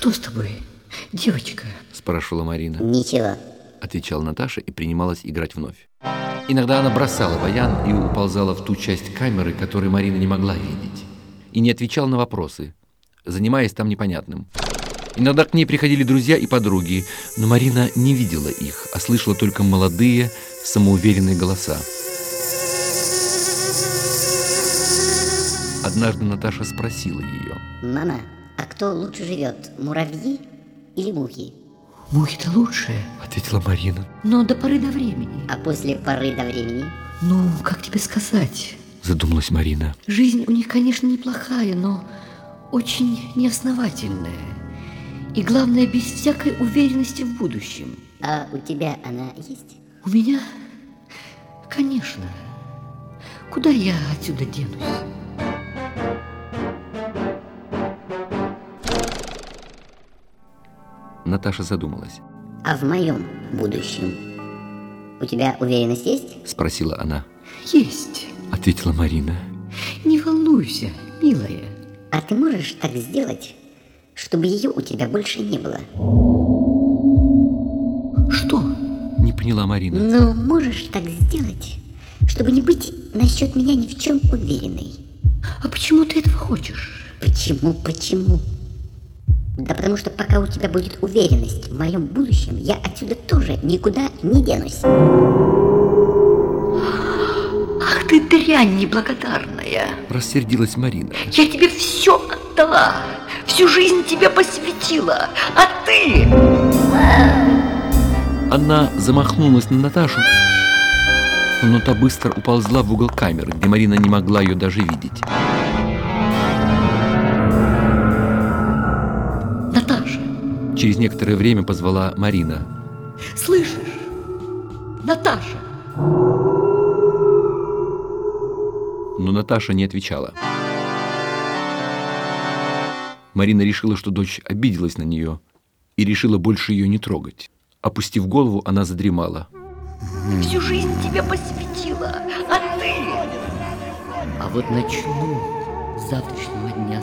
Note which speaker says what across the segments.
Speaker 1: Что с тобой, девочка?
Speaker 2: Спрашивала Марина.
Speaker 3: Ничего.
Speaker 2: Отвечала Наташа и принималась играть вновь. Иногда она бросала баян и уползала в ту часть камеры, которую Марина не могла видеть. И не отвечала на вопросы, занимаясь там непонятным. Иногда к ней приходили друзья и подруги, но Марина не видела их, а слышала только молодые, самоуверенные голоса. Однажды Наташа спросила ее.
Speaker 3: Мама, а кто лучше живет, муравьи или мухи?
Speaker 1: Мухи-то лучше,
Speaker 2: Ответила Марина.
Speaker 1: но до поры до времени.
Speaker 3: А после поры до времени?
Speaker 1: Ну, как тебе сказать?
Speaker 2: Задумалась Марина.
Speaker 1: Жизнь у них, конечно, неплохая, но очень неосновательная. И главное, без всякой уверенности в будущем.
Speaker 3: А у тебя она есть?
Speaker 1: У меня, конечно. Куда я отсюда денусь?
Speaker 2: Наташа задумалась.
Speaker 3: А в моем будущем у тебя уверенность есть?
Speaker 2: Спросила она.
Speaker 1: Есть.
Speaker 2: Ответила Марина.
Speaker 1: Не волнуйся, милая.
Speaker 3: А ты можешь так сделать, чтобы ее у тебя больше не было?
Speaker 1: Что?
Speaker 2: Не поняла Марина.
Speaker 3: Ну, можешь так сделать, чтобы не быть насчет меня ни в чем уверенной.
Speaker 1: А почему ты этого хочешь?
Speaker 3: Почему, почему? Да потому что пока у тебя будет уверенность в моем будущем, я отсюда тоже никуда не денусь.
Speaker 1: Ах ты дрянь неблагодарная.
Speaker 2: Рассердилась Марина.
Speaker 1: Я тебе все отдала. Всю жизнь тебе посвятила. А ты...
Speaker 2: Она замахнулась на Наташу, но та быстро уползла в угол камеры, где Марина не могла ее даже видеть. Через некоторое время позвала Марина.
Speaker 1: слышишь? Наташа.
Speaker 2: Но Наташа не отвечала. Марина решила, что дочь обиделась на нее и решила больше ее не трогать. Опустив голову, она задремала.
Speaker 1: Всю жизнь тебе посвятила. А ты... А вот начну с завтрашнего дня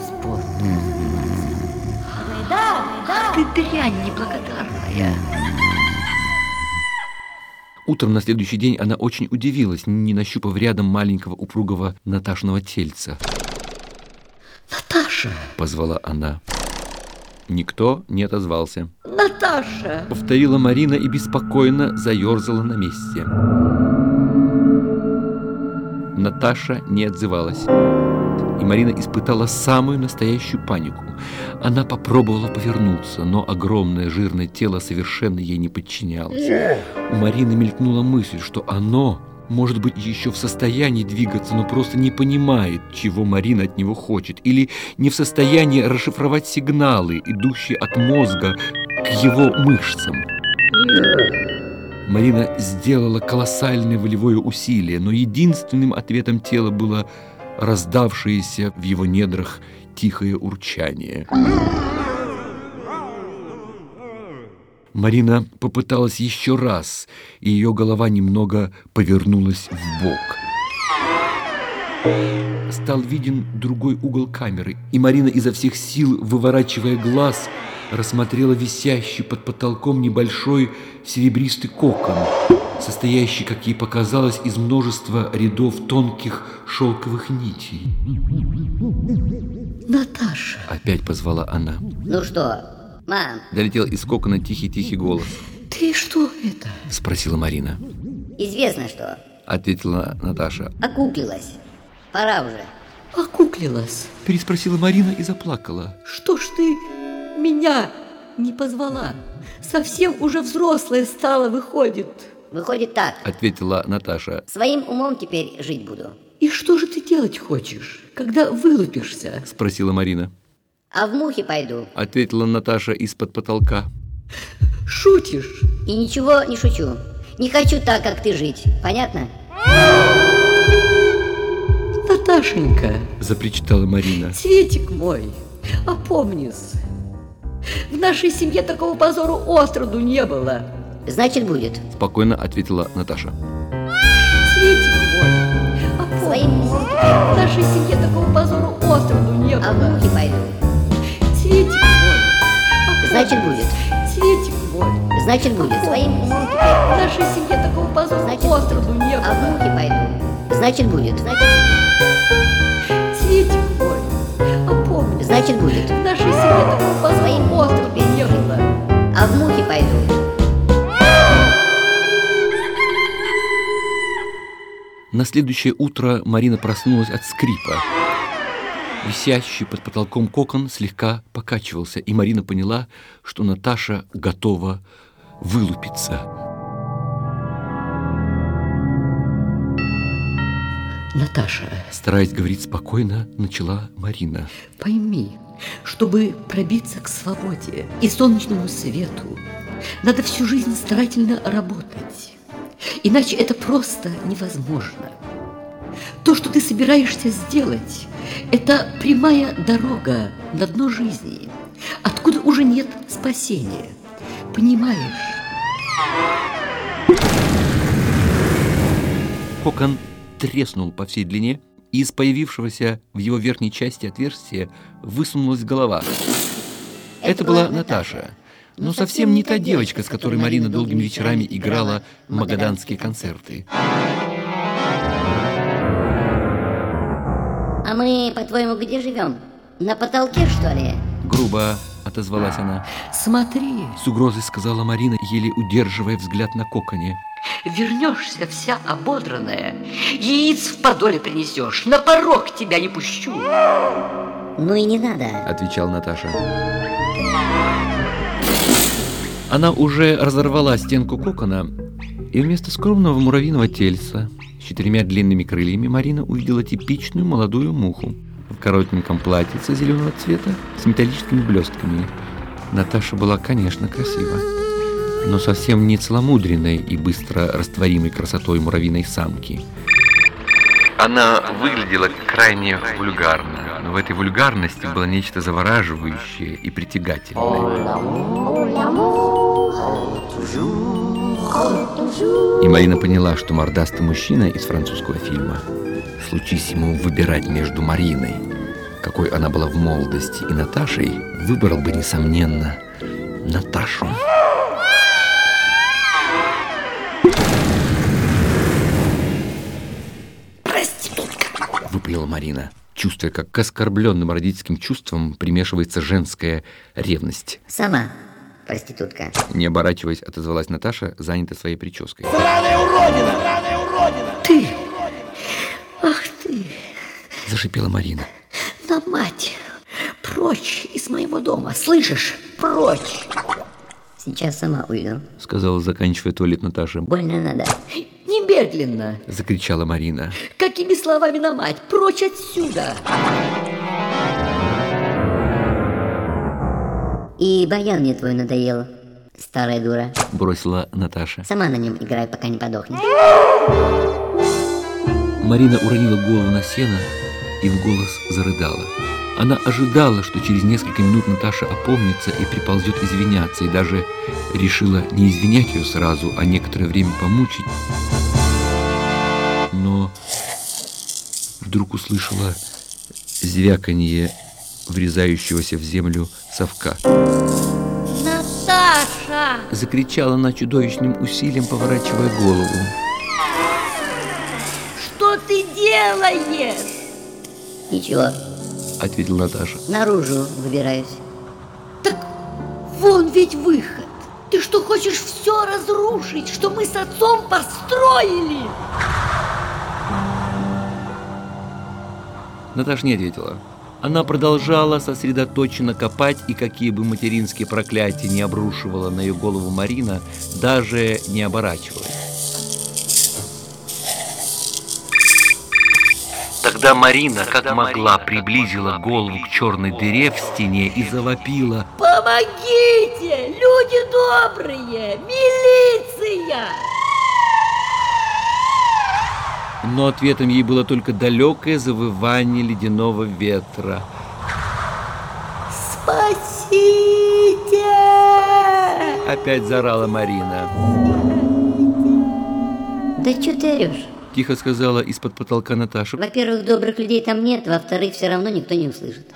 Speaker 1: спорт. Ах ты дрянь неблагодарная.
Speaker 2: Утром на следующий день она очень удивилась, не нащупав рядом маленького упругого Наташного тельца.
Speaker 1: Наташа,
Speaker 2: Позвала она. Никто не отозвался.
Speaker 1: Наташа.
Speaker 2: Повторила Марина и беспокойно заерзала на месте. Наташа не отзывалась. И Марина испытала самую настоящую панику. Она попробовала повернуться, но огромное жирное тело совершенно ей не подчинялось. У Марины мелькнула мысль, что оно может быть еще в состоянии двигаться, но просто не понимает, чего Марина от него хочет, или не в состоянии расшифровать сигналы, идущие от мозга к его мышцам. Марина сделала колоссальное волевое усилие, но единственным ответом тела было раздавшееся в его недрах тихое урчание. Марина попыталась еще раз, и ее голова немного повернулась в бок. Стал виден другой угол камеры, и Марина изо всех сил, выворачивая глаз, рассмотрела висящий под потолком небольшой серебристый кокон, состоящий, как ей показалось, из множества рядов тонких шелковых нитей.
Speaker 1: Наташа.
Speaker 2: Опять позвала она.
Speaker 3: Ну что, мам,
Speaker 2: Долетел из кокона тихий-тихий голос.
Speaker 1: Ты что это?
Speaker 2: Спросила Марина.
Speaker 3: известно что,
Speaker 2: Ответила Наташа.
Speaker 3: окуклилась. Пора уже.
Speaker 1: Окуклилась.
Speaker 2: Переспросила Марина и заплакала.
Speaker 1: Что ж ты меня не позвала? Совсем уже взрослая стала, выходит.
Speaker 3: Выходит так,
Speaker 2: Ответила Наташа.
Speaker 3: своим умом теперь жить буду.
Speaker 1: И что же ты делать хочешь, когда вылупишься?
Speaker 2: Спросила Марина.
Speaker 3: А в мухи пойду.
Speaker 2: Ответила Наташа из-под потолка.
Speaker 1: Шутишь?
Speaker 3: И ничего не шучу. Не хочу так, как ты жить. Понятно?
Speaker 1: Наташенька,
Speaker 2: Запричитала Марина.
Speaker 1: Светик мой, опомнись. В нашей семье такого позору остроду не было.
Speaker 3: Значит, будет.
Speaker 2: Спокойно ответила Наташа.
Speaker 1: Светик опомнись.
Speaker 3: Своим.
Speaker 1: В нашей семье такого позору остроду не
Speaker 3: А в
Speaker 1: было.
Speaker 3: мухи пойду.
Speaker 1: Светик мой,
Speaker 3: Значит, будет.
Speaker 1: Цветик мой.
Speaker 3: Значит, будет. Своим умом
Speaker 1: В нашей семье такого позора
Speaker 3: Значит,
Speaker 1: острову не
Speaker 3: А в
Speaker 1: было.
Speaker 3: мухи пойду. Значит, будет. Значит,
Speaker 1: Цветик мой. А помни,
Speaker 3: значит, будет.
Speaker 1: в нашей семье такого
Speaker 3: Своим
Speaker 1: острову не было.
Speaker 2: На следующее утро Марина проснулась от скрипа. Висящий под потолком кокон слегка покачивался, и Марина поняла, что Наташа готова вылупиться.
Speaker 1: Наташа,
Speaker 2: Стараясь говорить спокойно, начала Марина.
Speaker 1: пойми, чтобы пробиться к свободе и солнечному свету, надо всю жизнь старательно работать. Иначе это просто невозможно. То, что ты собираешься сделать, это прямая дорога на дно жизни, откуда уже нет спасения. Понимаешь?
Speaker 2: Кокон треснул по всей длине, и из появившегося в его верхней части отверстия высунулась голова. Это была Наташа, но совсем не та девочка, с которой Марина долгими вечерами играла в магаданские концерты.
Speaker 3: А мы, по-твоему, где живем? На потолке, что ли?
Speaker 2: Грубо отозвалась она.
Speaker 1: Смотри,
Speaker 2: С угрозой сказала Марина, еле удерживая взгляд на коконе.
Speaker 1: вернешься вся ободранная, яиц в подоле принесешь, на порог тебя не пущу.
Speaker 3: Ну и не надо.
Speaker 2: Отвечал Наташа. Она уже разорвала стенку кокона, и вместо скромного муравьиного тельца с четырьмя длинными крыльями Марина увидела типичную молодую муху в коротеньком платьице зеленого цвета с металлическими блестками. Наташа была, конечно, красива, но совсем не целомудренной и быстро растворимой красотой муравьиной самки. Она выглядела крайне вульгарно, но в этой вульгарности было нечто завораживающее и притягательное. И Марина поняла, что мордастый мужчина из французского фильма, случись ему выбирать между Мариной, какой она была в молодости, и Наташей, выбрал бы, несомненно, Наташу. выпалила Марина, чувствуя, как к оскорбленным родительским чувствам примешивается женская ревность.
Speaker 3: Сама, проститутка.
Speaker 2: Не оборачиваясь, отозвалась Наташа, занятая своей прической.
Speaker 1: Ты, ах ты,
Speaker 2: Зашипела Марина.
Speaker 1: на мать, прочь из моего дома, слышишь, прочь.
Speaker 3: Сейчас сама уйду.
Speaker 2: Сказала, заканчивая туалет Наташа.
Speaker 3: Больно надо.
Speaker 1: Немедленно.
Speaker 2: Закричала Марина.
Speaker 1: Какими словами на мать? Прочь отсюда!
Speaker 3: И баян мне твой надоел, старая дура.
Speaker 2: Бросила Наташа.
Speaker 3: Сама на нем играй, пока не подохнешь.
Speaker 2: Марина уронила голову на сено и в голос зарыдала. Она ожидала, что через несколько минут Наташа опомнится и приползет извиняться, и даже решила не извинять ее сразу, а некоторое время помучить. Но вдруг услышала звяканье врезающегося в землю совка.
Speaker 1: Наташа!
Speaker 2: Закричала она чудовищным усилием, поворачивая голову.
Speaker 1: Что ты делаешь?
Speaker 3: Ничего,
Speaker 2: Ответила Наташа.
Speaker 3: наружу выбираюсь.
Speaker 1: Так вон ведь выход. Ты что, хочешь все разрушить, что мы с отцом построили?
Speaker 2: Наташа не ответила. Она продолжала сосредоточенно копать, и какие бы материнские проклятия не обрушивала на ее голову Марина, даже не оборачивалась. Тогда Марина, как могла, приблизила голову к черной дыре в стене и завопила.
Speaker 1: Помогите! Люди добрые! Милиция!
Speaker 2: Но ответом ей было только далекое завывание ледяного ветра.
Speaker 1: Спасите!
Speaker 2: Опять заорала Марина.
Speaker 3: Да что ты орешь?
Speaker 2: Тихо сказала из-под потолка Наташа.
Speaker 3: Во-первых, добрых людей там нет, во-вторых, все равно никто не услышит.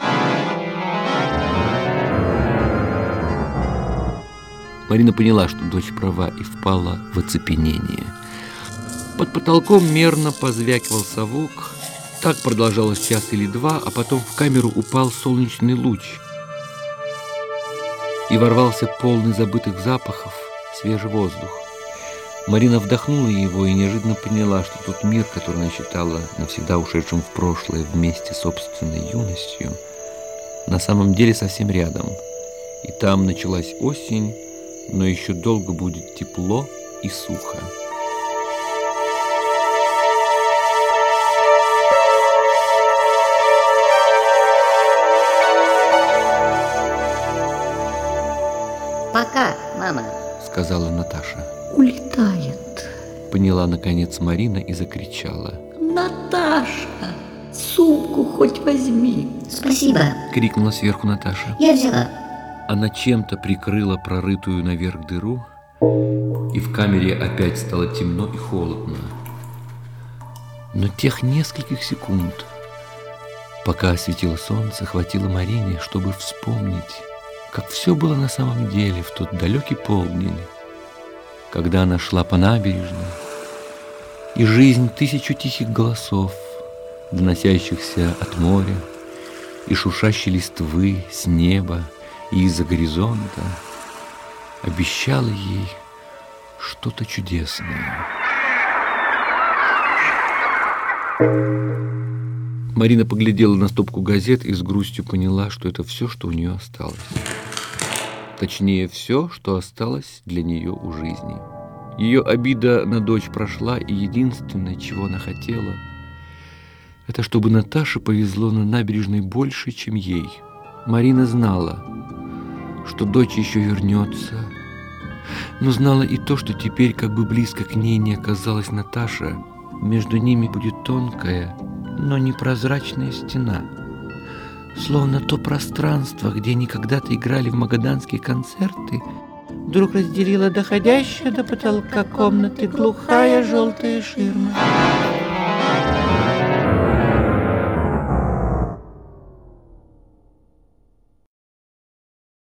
Speaker 2: Марина поняла, что дочь права и впала в оцепенение. Под потолком мерно позвякивал совок. Так продолжалось час или два, а потом в камеру упал солнечный луч и ворвался полный забытых запахов свежий воздух. Марина вдохнула его и неожиданно поняла, что тот мир, который она считала навсегда ушедшим в прошлое вместе с собственной юностью, на самом деле совсем рядом. И там началась осень, но еще долго будет тепло и сухо. Сказала Наташа.
Speaker 1: Улетает.
Speaker 2: Поняла наконец Марина и закричала.
Speaker 1: Наташа, сумку хоть возьми.
Speaker 3: Спасибо.
Speaker 2: Крикнула сверху Наташа.
Speaker 3: Я взяла.
Speaker 2: Она чем-то прикрыла прорытую наверх дыру, и в камере опять стало темно и холодно. Но тех нескольких секунд, пока осветило солнце, хватило Марине, чтобы вспомнить, как все было на самом деле в тот далекий полдень, когда она шла по набережной, и жизнь тысячу тихих голосов, доносящихся от моря, и шуршащей листвы с неба и из-за горизонта, обещала ей что-то чудесное. Марина поглядела на стопку газет и с грустью поняла, что это все, что у нее осталось. Точнее, все, что осталось для нее у жизни. Ее обида на дочь прошла, и единственное, чего она хотела, это чтобы Наташе повезло на набережной больше, чем ей. Марина знала, что дочь еще вернется, но знала и то, что теперь, как бы близко к ней не оказалась Наташа, между ними будет тонкая, но непрозрачная стена. Словно то пространство, где они когда-то играли в магаданские концерты, вдруг разделила доходящая до потолка комнаты глухая желтая ширма.